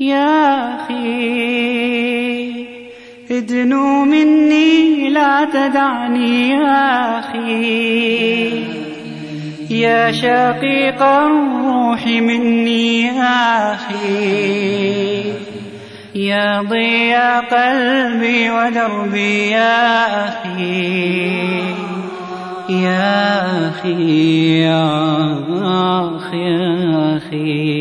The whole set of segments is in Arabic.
يا أخي ادنو مني لا تدعني يا أخي. يا شقيق الروح مني يا أخي. يا ضياء قلبي ودربي يا أخي. يا أخي يا أخي يا أخي.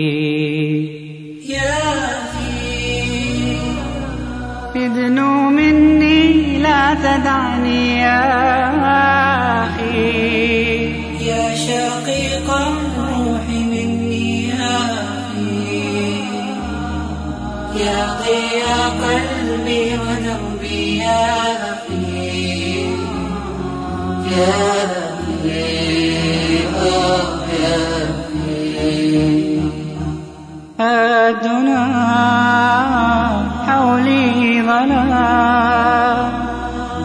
ادنو مني لا تدعني يا أخي. يا شقيق الروح مني يا أخي. يا ضياء قلبي ودربي يا أخي. يا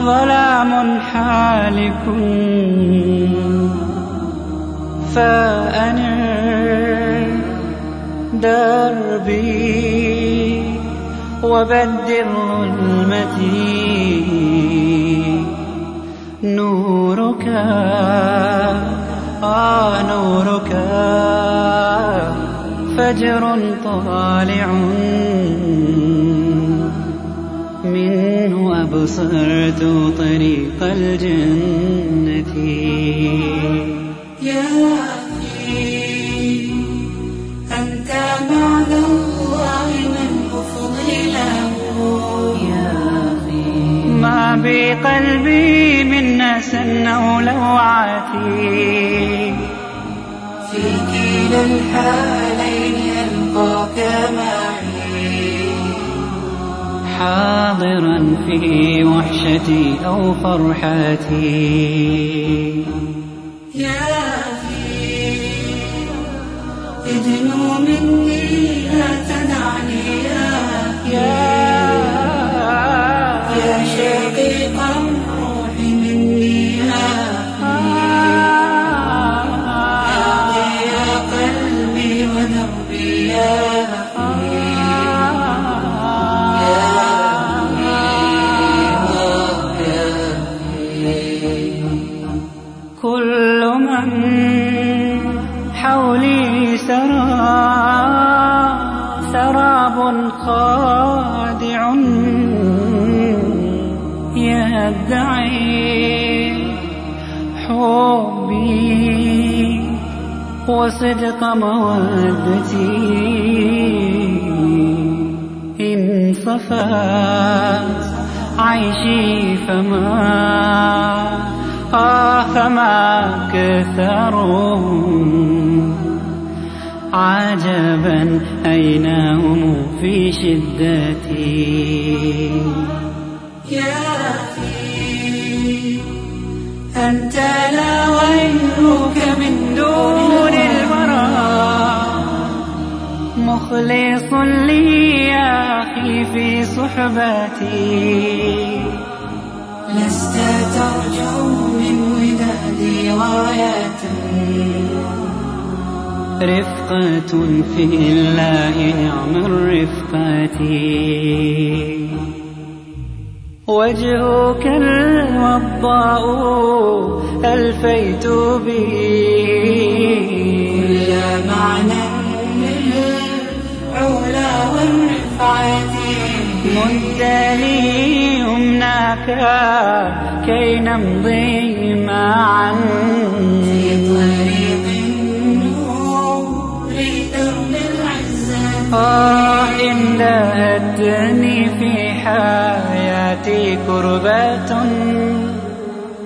ظلام حالك فأنر دربي وبدر ظلمتي. نورك آه نورك. فجر طالع. أبصرت طريق الجنة. يا أخي أنت بعد الله من أفضله يا أخي ما بقلبي من نسى أو لوعتي في كلا الحالين ألقاك معي حاضرا في وحشتي أو فرحتي. يا أخي ادنو مني لا تدعني يا أخي. يا شقيق حولي سرى سراب خادع يدعي حبي وصدق مودتي. إن صفات عيشي فما آه فما كثروا. عجبا أين هم في شدتي؟ يا أخي أنت لا غيرك من دون البراء مخلص لي يا أخي في صحبتي. لست ترجو من ودادي غاية. رفقة في الله نعم الرفقة وجهك الوضاء ألفيت به. كل معنى للعلا والرفعة. مد لي يمناك كي نمضي معا. في طريق آه إن لهتني في حياتي كربات.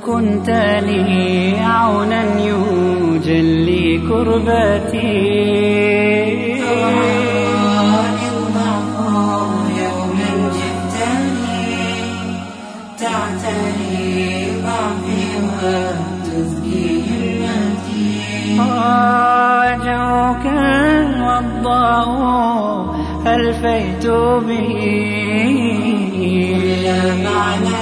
كنت لي عونا يجلي كربتي يوما جئتني تعتني ضعفي وتزكي همتي وجهك الوضاء ألفيت به؟ كل معنى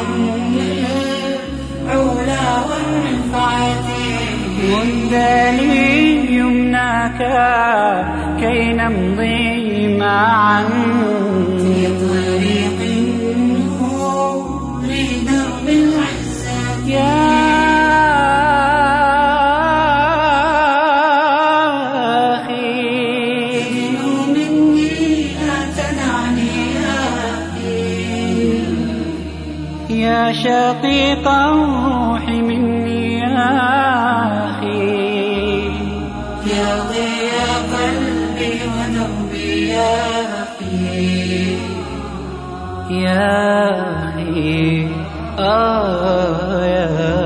للعلا والرفعة مد لي يمناك كي نمضي معا. يا شقيق روحي مني يا أخي. يا ضياء قلبي ودربي يا أخي. يا أخي آه يا